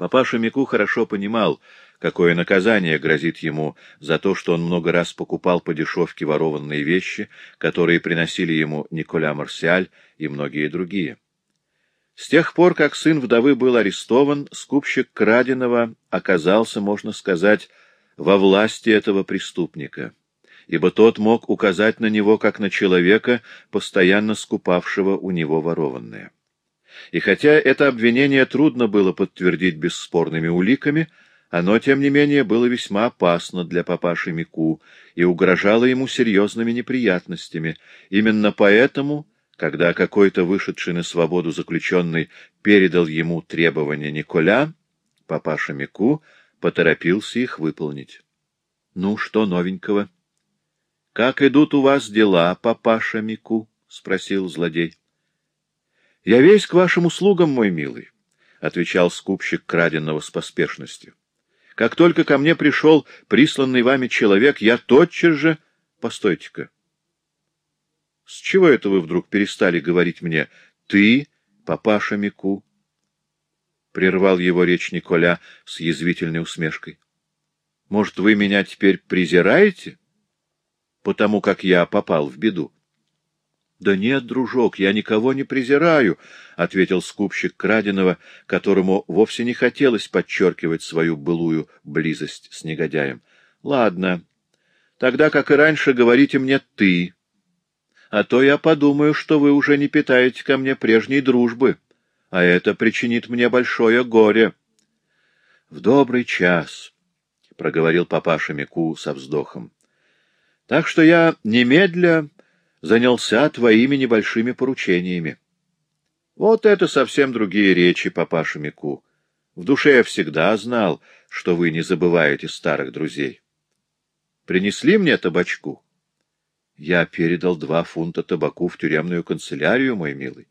Папаша Мику хорошо понимал, какое наказание грозит ему за то, что он много раз покупал по дешевке ворованные вещи, которые приносили ему Николя Марсиаль и многие другие. С тех пор, как сын вдовы был арестован, скупщик краденого оказался, можно сказать, во власти этого преступника, ибо тот мог указать на него как на человека, постоянно скупавшего у него ворованное. И хотя это обвинение трудно было подтвердить бесспорными уликами, оно, тем не менее, было весьма опасно для папаши Мику и угрожало ему серьезными неприятностями. Именно поэтому, когда какой-то вышедший на свободу заключенный передал ему требования Николя, папаша Мику поторопился их выполнить. — Ну, что новенького? — Как идут у вас дела, папаша Мику? — спросил злодей. — Я весь к вашим услугам, мой милый, — отвечал скупщик краденного с поспешностью. — Как только ко мне пришел присланный вами человек, я тотчас же... Постойте-ка. С чего это вы вдруг перестали говорить мне «ты, папаша Мику»? Прервал его речь Николя с язвительной усмешкой. — Может, вы меня теперь презираете? Потому как я попал в беду. — Да нет, дружок, я никого не презираю, — ответил скупщик краденого, которому вовсе не хотелось подчеркивать свою былую близость с негодяем. — Ладно, тогда, как и раньше, говорите мне «ты», а то я подумаю, что вы уже не питаете ко мне прежней дружбы, а это причинит мне большое горе. — В добрый час, — проговорил папаша Мику со вздохом. — Так что я немедля занялся твоими небольшими поручениями. Вот это совсем другие речи, папаша Мику. В душе я всегда знал, что вы не забываете старых друзей. Принесли мне табачку? Я передал два фунта табаку в тюремную канцелярию, мой милый.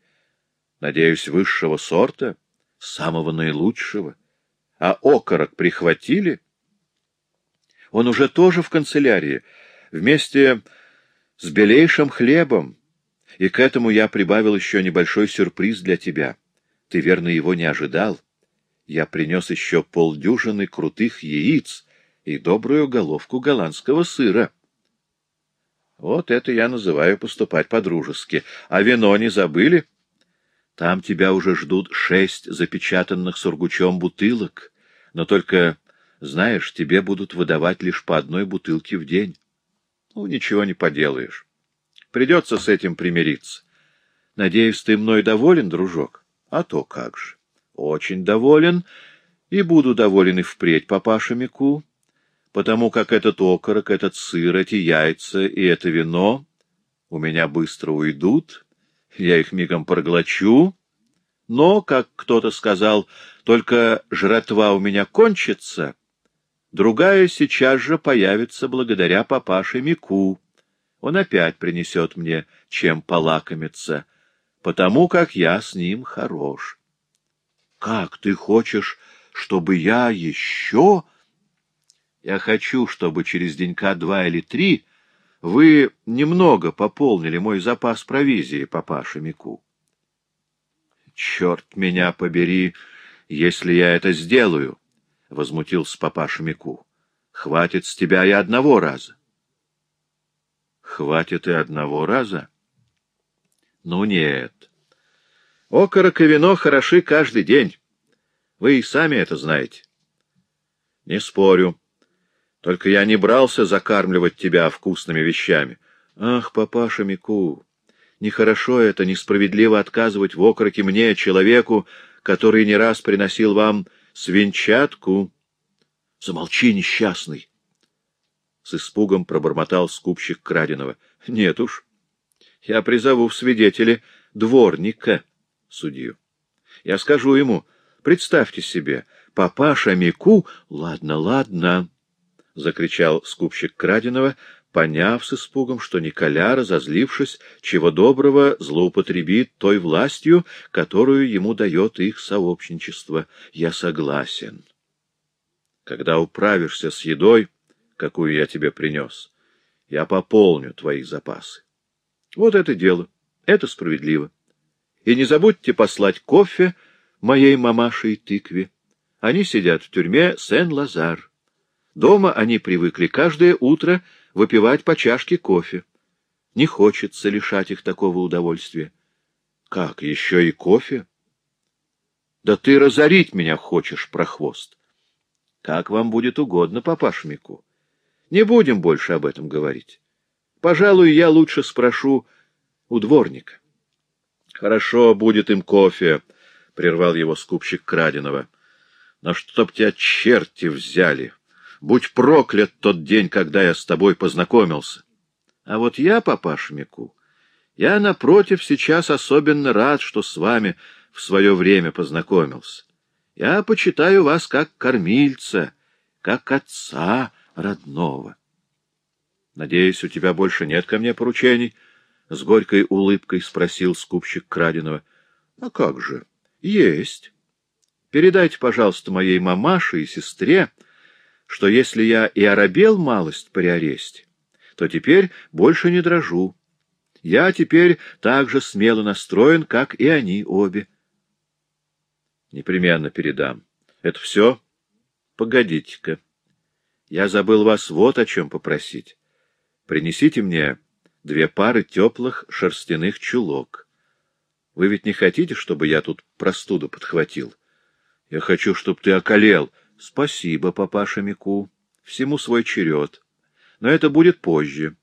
Надеюсь, высшего сорта, самого наилучшего. А окорок прихватили? Он уже тоже в канцелярии, вместе с белейшим хлебом, и к этому я прибавил еще небольшой сюрприз для тебя. Ты, верно, его не ожидал. Я принес еще полдюжины крутых яиц и добрую головку голландского сыра. Вот это я называю поступать по-дружески. А вино не забыли? Там тебя уже ждут шесть запечатанных сургучом бутылок, но только, знаешь, тебе будут выдавать лишь по одной бутылке в день. Ну, ничего не поделаешь. Придется с этим примириться. Надеюсь, ты мной доволен, дружок? А то как же. Очень доволен, и буду доволен и впредь, папаша Мику, потому как этот окорок, этот сыр, эти яйца и это вино у меня быстро уйдут, я их мигом проглочу, но, как кто-то сказал, только жратва у меня кончится, Другая сейчас же появится благодаря папаше Мику. Он опять принесет мне чем полакомиться, потому как я с ним хорош. Как ты хочешь, чтобы я еще... Я хочу, чтобы через денька два или три вы немного пополнили мой запас провизии, папаша Мику. Черт меня побери, если я это сделаю. — возмутился папаша Мику. — Хватит с тебя и одного раза. — Хватит и одного раза? — Ну нет. Окорок и вино хороши каждый день. Вы и сами это знаете. — Не спорю. Только я не брался закармливать тебя вкусными вещами. Ах, папаша Мику, нехорошо это, несправедливо отказывать в окороке мне, человеку, который не раз приносил вам свинчатку. — Замолчи, несчастный! С испугом пробормотал скупщик краденого. — Нет уж. Я призову в свидетели дворника, судью. Я скажу ему, представьте себе, папаша Мику... — Ладно, ладно, — закричал скупщик краденого, поняв с испугом, что Николя, разозлившись, чего доброго, злоупотребит той властью, которую ему дает их сообщничество. Я согласен. Когда управишься с едой, какую я тебе принес, я пополню твои запасы. Вот это дело. Это справедливо. И не забудьте послать кофе моей мамаше и тыкве. Они сидят в тюрьме Сен-Лазар. Дома они привыкли каждое утро выпивать по чашке кофе. Не хочется лишать их такого удовольствия. Как, еще и кофе? Да ты разорить меня хочешь, прохвост. Как вам будет угодно, папаш Мику. Не будем больше об этом говорить. Пожалуй, я лучше спрошу у дворника. Хорошо, будет им кофе, — прервал его скупщик краденого. Но чтоб тебя черти взяли! Будь проклят тот день, когда я с тобой познакомился. А вот я, папаш Мику, я, напротив, сейчас особенно рад, что с вами в свое время познакомился. Я почитаю вас как кормильца, как отца родного. Надеюсь, у тебя больше нет ко мне поручений? С горькой улыбкой спросил скупщик краденого. — А как же? — Есть. Передайте, пожалуйста, моей мамаше и сестре, что если я и оробел малость при аресте, то теперь больше не дрожу. Я теперь так же смело настроен, как и они обе. Непременно передам. Это все? Погодите-ка. Я забыл вас вот о чем попросить. Принесите мне две пары теплых шерстяных чулок. Вы ведь не хотите, чтобы я тут простуду подхватил? Я хочу, чтобы ты околел. Спасибо, папаша Мику. Всему свой черед. Но это будет позже.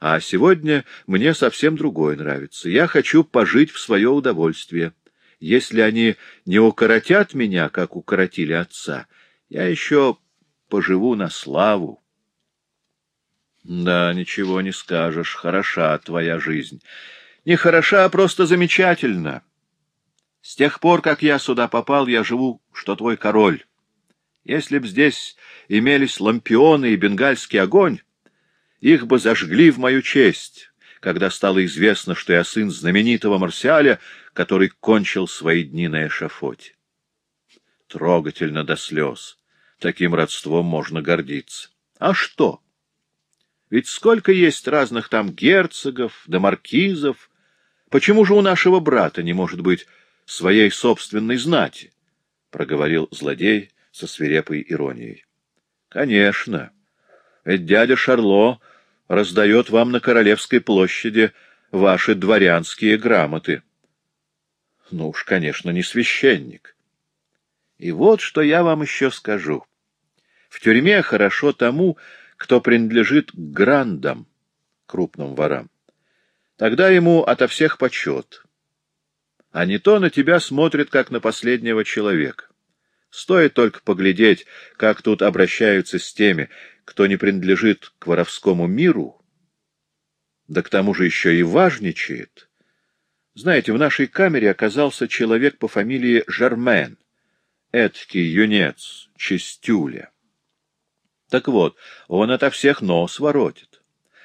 А сегодня мне совсем другое нравится. Я хочу пожить в свое удовольствие. Если они не укоротят меня, как укоротили отца, я еще поживу на славу. Да, ничего не скажешь, хороша твоя жизнь. Не хороша, а просто замечательно. С тех пор, как я сюда попал, я живу, что твой король. Если б здесь имелись лампионы и бенгальский огонь, их бы зажгли в мою честь, когда стало известно, что я сын знаменитого Марсиаля, который кончил свои дни на эшафоте. Трогательно до слез. Таким родством можно гордиться. А что? Ведь сколько есть разных там герцогов да маркизов. Почему же у нашего брата не может быть своей собственной знати? — проговорил злодей со свирепой иронией. — Конечно. Ведь дядя Шарло раздает вам на Королевской площади ваши дворянские грамоты. Ну уж, конечно, не священник. И вот что я вам еще скажу. В тюрьме хорошо тому, кто принадлежит грандам, крупным ворам. Тогда ему ото всех почет. А не то на тебя смотрят, как на последнего человека. Стоит только поглядеть, как тут обращаются с теми, кто не принадлежит к воровскому миру, да к тому же еще и важничает. Знаете, в нашей камере оказался человек по фамилии Жермен, эдкий юнец, чистюля. Так вот, он ото всех нос воротит.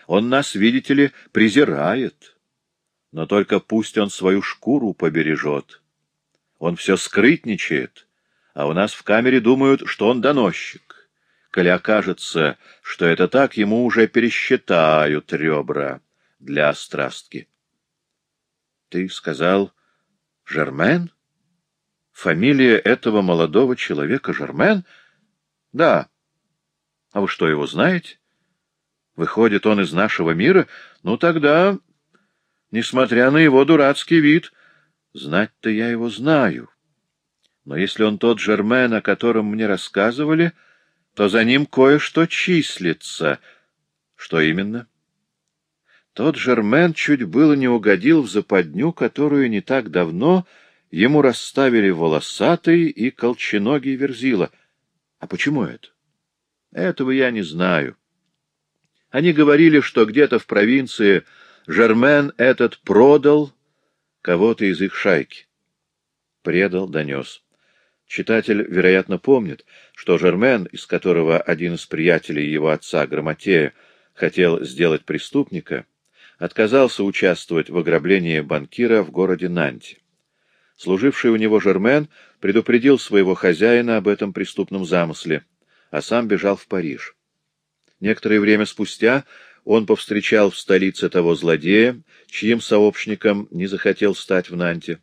Он нас, видите ли, презирает. Но только пусть он свою шкуру побережет. Он все скрытничает, а у нас в камере думают, что он доносчик. Коли окажется, что это так, ему уже пересчитают ребра для страстки. Ты сказал Жермен? Фамилия этого молодого человека Жермен? Да. А вы что, его знаете? Выходит, он из нашего мира? Ну, тогда, несмотря на его дурацкий вид, знать-то я его знаю. Но если он тот Жермен, о котором мне рассказывали то за ним кое-что числится. Что именно? Тот Жермен чуть было не угодил в западню, которую не так давно ему расставили волосатый и колченогий верзила. А почему это? Этого я не знаю. Они говорили, что где-то в провинции Жермен этот продал кого-то из их шайки. Предал, донес. Читатель, вероятно, помнит, что Жермен, из которого один из приятелей его отца, Грамотея, хотел сделать преступника, отказался участвовать в ограблении банкира в городе Нанти. Служивший у него Жермен предупредил своего хозяина об этом преступном замысле, а сам бежал в Париж. Некоторое время спустя он повстречал в столице того злодея, чьим сообщником не захотел стать в Нанте.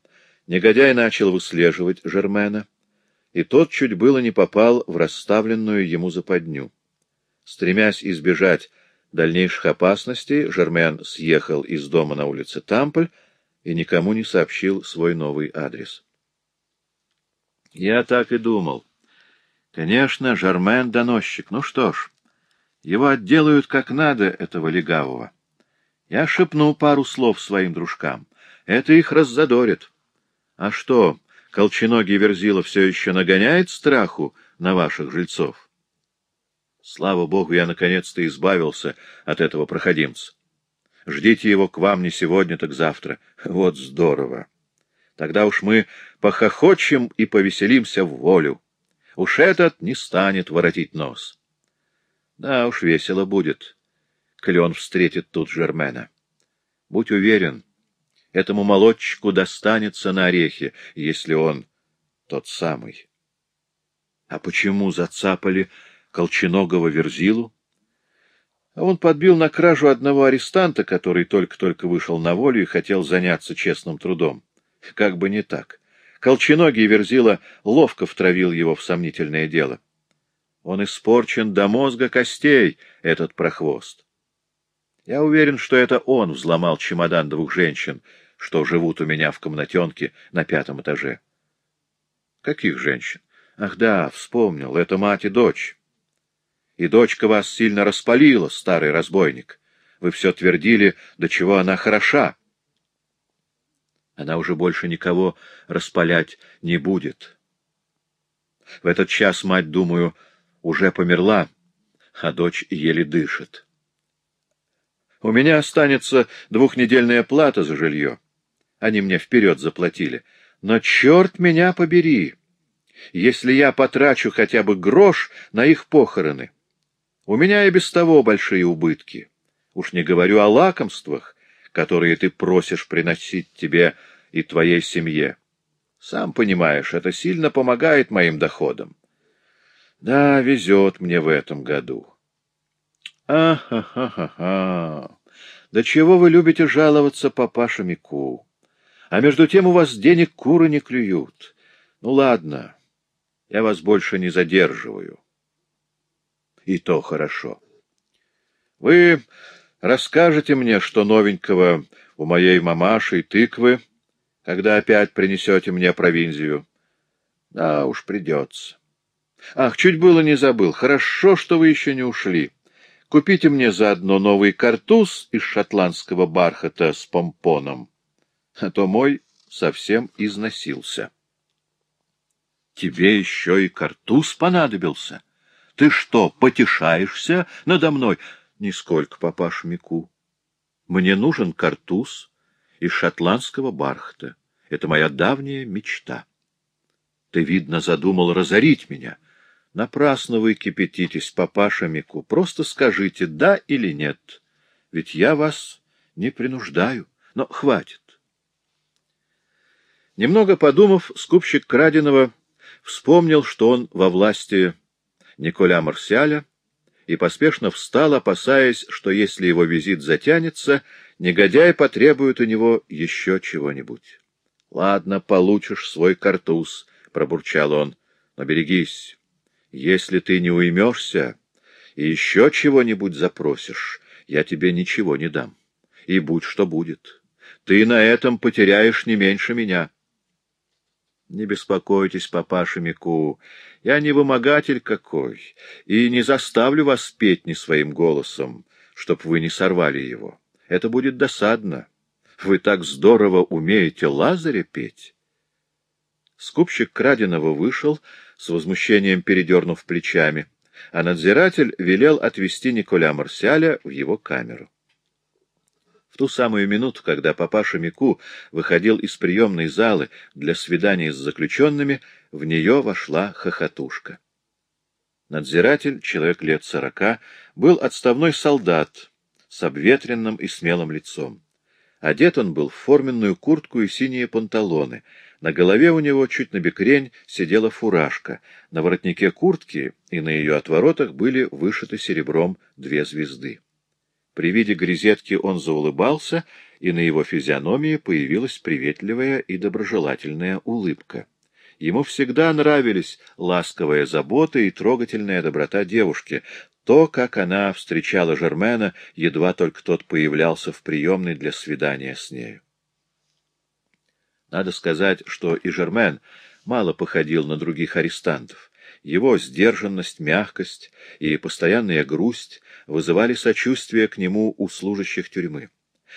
Негодяй начал выслеживать Жермена. И тот чуть было не попал в расставленную ему западню. Стремясь избежать дальнейших опасностей, Жермен съехал из дома на улице Тампль и никому не сообщил свой новый адрес. Я так и думал. Конечно, Жермен — доносчик. Ну что ж, его отделают как надо, этого легавого. Я шепну пару слов своим дружкам. Это их раззадорит. А что, колченогий Верзила все еще нагоняет страху на ваших жильцов? Слава богу, я наконец-то избавился от этого проходимца. Ждите его к вам не сегодня, так завтра. Вот здорово. Тогда уж мы похохочем и повеселимся в волю. Уж этот не станет воротить нос. Да уж весело будет, коли он встретит тут Жермена. Будь уверен, этому молодчику достанется на орехи, если он тот самый. А почему зацапали колченогого Верзилу? А он подбил на кражу одного арестанта, который только-только вышел на волю и хотел заняться честным трудом. Как бы не так. Колченогий Верзила ловко втравил его в сомнительное дело. Он испорчен до мозга костей, этот прохвост. Я уверен, что это он взломал чемодан двух женщин, что живут у меня в комнатенке на пятом этаже. Каких женщин? Ах да, вспомнил, это мать и дочь. И дочка вас сильно распалила, старый разбойник. Вы все твердили, до чего она хороша. Она уже больше никого распалять не будет. В этот час мать, думаю, уже померла, а дочь еле дышит. У меня останется двухнедельная плата за жилье. Они мне вперед заплатили. Но черт меня побери, если я потрачу хотя бы грош на их похороны. У меня и без того большие убытки. Уж не говорю о лакомствах, которые ты просишь приносить тебе и твоей семье. Сам понимаешь, это сильно помогает моим доходам. Да, везет мне в этом году. А-ха-ха-ха-ха! Да чего вы любите жаловаться папаша Мику? А между тем у вас денег куры не клюют. Ну, ладно, я вас больше не задерживаю. И то хорошо. Вы расскажете мне, что новенького у моей мамаши и тыквы, когда опять принесете мне провинзию. Да уж придется. Ах, чуть было не забыл. Хорошо, что вы еще не ушли. Купите мне заодно новый картуз из шотландского бархата с помпоном, а то мой совсем износился. Тебе еще и картуз понадобился? Ты что, потешаешься надо мной? Нисколько, папаш Мику. Мне нужен картуз из шотландского бархата. Это моя давняя мечта. Ты, видно, задумал разорить меня. Напрасно вы кипятитесь, папаша Мику. Просто скажите, да или нет. Ведь я вас не принуждаю. Но хватит. Немного подумав, скупщик краденого вспомнил, что он во власти Николя Марсиаля, и поспешно встал, опасаясь, что если его визит затянется, негодяй потребует у него еще чего-нибудь. — Ладно, получишь свой картуз, — пробурчал он, — но берегись. Если ты не уймешься и еще чего-нибудь запросишь, я тебе ничего не дам. И будь что будет. Ты на этом потеряешь не меньше меня. Не беспокойтесь, папаша Мику, я не вымогатель какой, и не заставлю вас петь не своим голосом, чтоб вы не сорвали его. Это будет досадно. Вы так здорово умеете Лазаря петь. Скупщик краденого вышел, с возмущением передернув плечами, а надзиратель велел отвезти Николя Марсиаля в его камеру. Ту самую минуту, когда папаша Мику выходил из приемной залы для свидания с заключенными, в нее вошла хохотушка. Надзиратель, человек лет сорока, был отставной солдат с обветренным и смелым лицом. Одет он был в форменную куртку и синие панталоны. На голове у него чуть на бекрень сидела фуражка. На воротнике куртки и на ее отворотах были вышиты серебром две звезды. При виде грезетки он заулыбался, и на его физиономии появилась приветливая и доброжелательная улыбка. Ему всегда нравились ласковая забота и трогательная доброта девушки, то, как она встречала Жермена, едва только тот появлялся в приемной для свидания с нею. Надо сказать, что и Жермен мало походил на других арестантов. Его сдержанность, мягкость и постоянная грусть вызывали сочувствие к нему у служащих тюрьмы.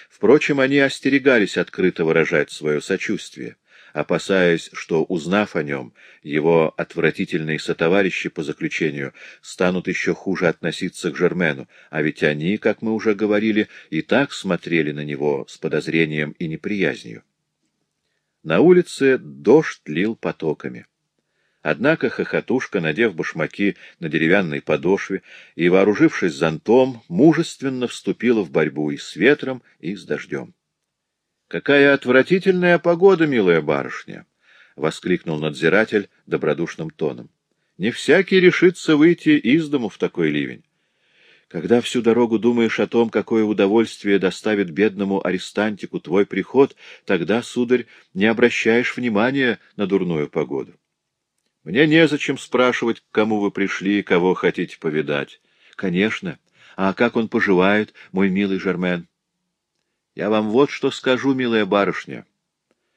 Впрочем, они остерегались открыто выражать свое сочувствие опасаясь, что, узнав о нем, его отвратительные сотоварищи по заключению станут еще хуже относиться к Жермену, а ведь они, как мы уже говорили, и так смотрели на него с подозрением и неприязнью. На улице дождь лил потоками. Однако хохотушка, надев башмаки на деревянной подошве и вооружившись зонтом, мужественно вступила в борьбу и с ветром, и с дождем. Какая отвратительная погода, милая барышня! — воскликнул надзиратель добродушным тоном. — Не всякий решится выйти из дому в такой ливень. Когда всю дорогу думаешь о том, какое удовольствие доставит бедному арестантику твой приход, тогда, сударь, не обращаешь внимания на дурную погоду. Мне незачем спрашивать, к кому вы пришли и кого хотите повидать. Конечно. А как он поживает, мой милый Жермен? Я вам вот что скажу, милая барышня.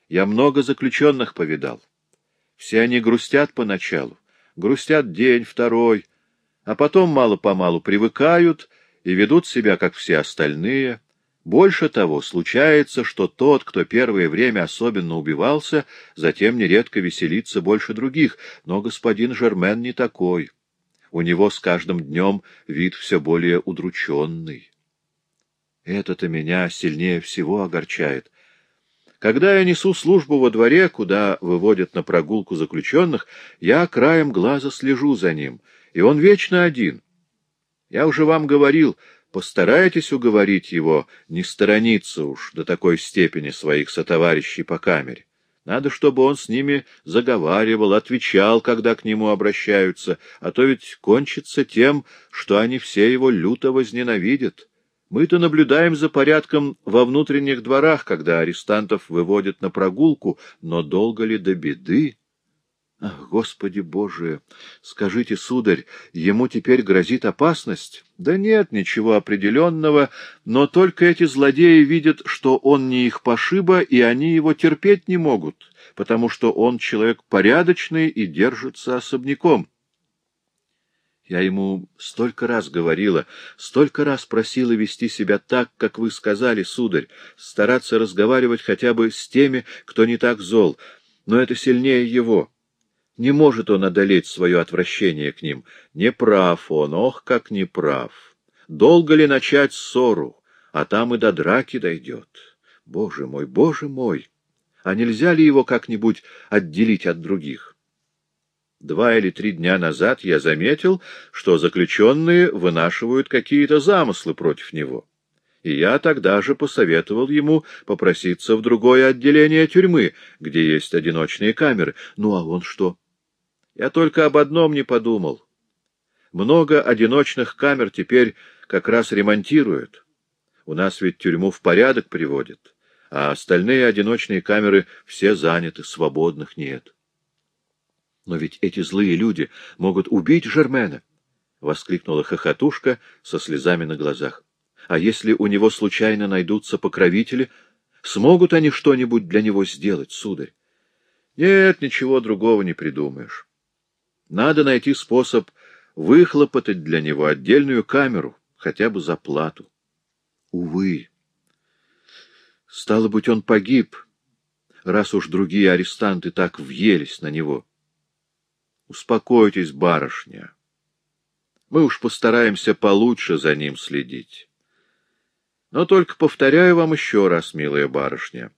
Я много заключенных повидал. Все они грустят поначалу, грустят день, второй, а потом мало-помалу привыкают и ведут себя, как все остальные. Больше того, случается, что тот, кто первое время особенно убивался, затем нередко веселится больше других, но господин Жермен не такой. У него с каждым днем вид все более удрученный. Это-то меня сильнее всего огорчает. Когда я несу службу во дворе, куда выводят на прогулку заключенных, я краем глаза слежу за ним, и он вечно один. Я уже вам говорил, постарайтесь уговорить его не сторониться уж до такой степени своих сотоварищей по камере. Надо, чтобы он с ними заговаривал, отвечал, когда к нему обращаются, а то ведь кончится тем, что они все его люто возненавидят. Мы-то наблюдаем за порядком во внутренних дворах, когда арестантов выводят на прогулку, но долго ли до беды? Ах, Господи Боже! Скажите, сударь, ему теперь грозит опасность? Да нет, ничего определенного, но только эти злодеи видят, что он не их пошиба, и они его терпеть не могут, потому что он человек порядочный и держится особняком. Я ему столько раз говорила, столько раз просила вести себя так, как вы сказали, сударь, стараться разговаривать хотя бы с теми, кто не так зол, но это сильнее его. Не может он одолеть свое отвращение к ним. Не прав он, ох, как не прав. Долго ли начать ссору, а там и до драки дойдет? Боже мой, боже мой! А нельзя ли его как-нибудь отделить от других? Два или три дня назад я заметил, что заключенные вынашивают какие-то замыслы против него. И я тогда же посоветовал ему попроситься в другое отделение тюрьмы, где есть одиночные камеры. Ну, а он что? Я только об одном не подумал. Много одиночных камер теперь как раз ремонтируют. У нас ведь тюрьму в порядок приводят, а остальные одиночные камеры все заняты, свободных нет. Но ведь эти злые люди могут убить Жермена! — воскликнула хохотушка со слезами на глазах. — А если у него случайно найдутся покровители, смогут они что-нибудь для него сделать, сударь? Нет, ничего другого не придумаешь. Надо найти способ выхлопотать для него отдельную камеру, хотя бы за плату. Увы. Стало быть, он погиб, раз уж другие арестанты так въелись на него. Успокойтесь, барышня. Мы уж постараемся получше за ним следить. Но только повторяю вам еще раз, милая барышня,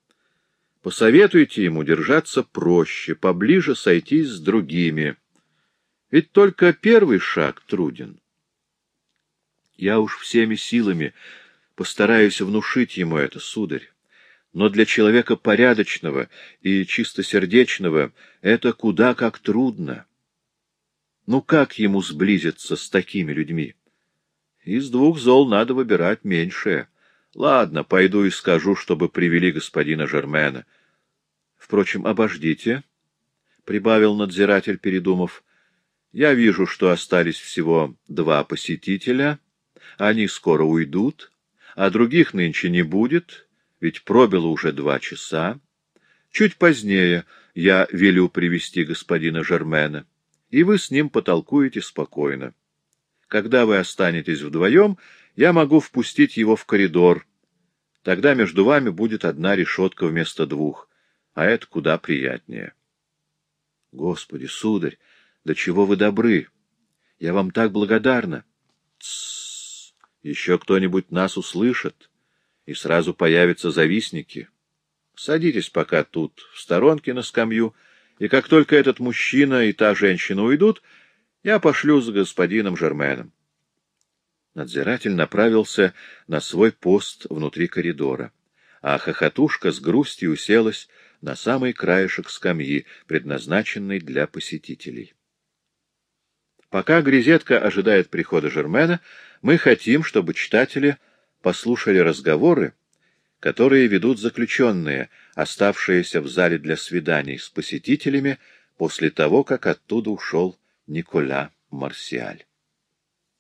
посоветуйте ему держаться проще, поближе сойтись с другими. Ведь только первый шаг труден. Я уж всеми силами постараюсь внушить ему это, сударь. Но для человека порядочного и чистосердечного это куда как трудно. Ну как ему сблизиться с такими людьми? Из двух зол надо выбирать меньшее. Ладно, пойду и скажу, чтобы привели господина Жермена. Впрочем, обождите. прибавил надзиратель, передумав, — я вижу, что остались всего два посетителя, они скоро уйдут, а других нынче не будет, ведь пробило уже два часа. Чуть позднее я велю привести господина Жермена, и вы с ним потолкуете спокойно. Когда вы останетесь вдвоем, я могу впустить его в коридор. Тогда между вами будет одна решетка вместо двух, а это куда приятнее. Господи, сударь, до чего вы добры! Я вам так благодарна! Тссс! Еще кто-нибудь нас услышит, и сразу появятся завистники. Садитесь пока тут, в сторонке на скамью, и как только этот мужчина и та женщина уйдут, я пошлю за господином Жерменом. Надзиратель направился на свой пост внутри коридора, а хохотушка с грустью уселась на самый краешек скамьи, предназначенной для посетителей. Пока Грезетка ожидает прихода Жермена, мы хотим, чтобы читатели послушали разговоры, которые ведут заключенные, оставшиеся в зале для свиданий с посетителями после того, как оттуда ушел Николя Марсиаль.